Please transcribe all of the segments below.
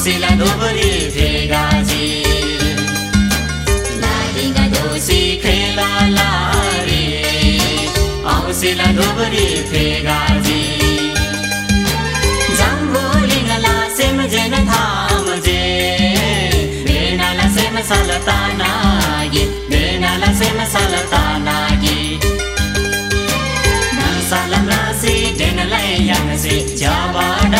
औँसीला Dhubri फेगाजी La Liga दोषी खेला लारे औँसीला धुबरी फेगाजी जम्बोलिङला सेम जेन थाम जे बेनाला सेम सलता नागी बेनाला सेम सलता नागी salam rasi denalai yang si jawa dan batanagi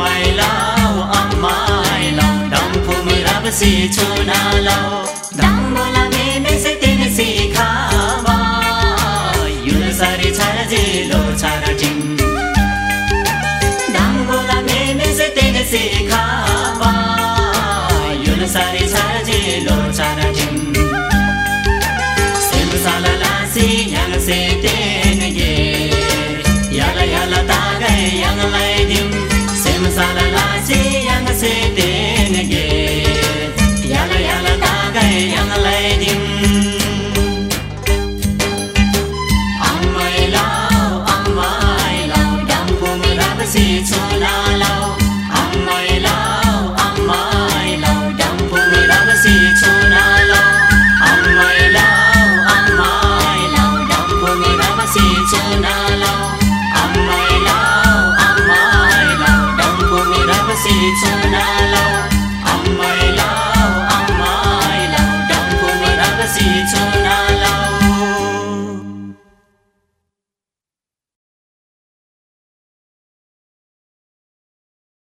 रमाइलाउ अम्मा आइलाउ डम्फु मुरबसी छुनालाउ डम्बुला मेमेसे तिन सिखामा युलसरी छर जिलो छर टिङ डम्बुला मेमेसे तिन सिखामा युलसरी छर जिलो छर टिम सिमसाला लासी याङ से तेन गे याला याला तागै याङलाई दिउँ Manzana छ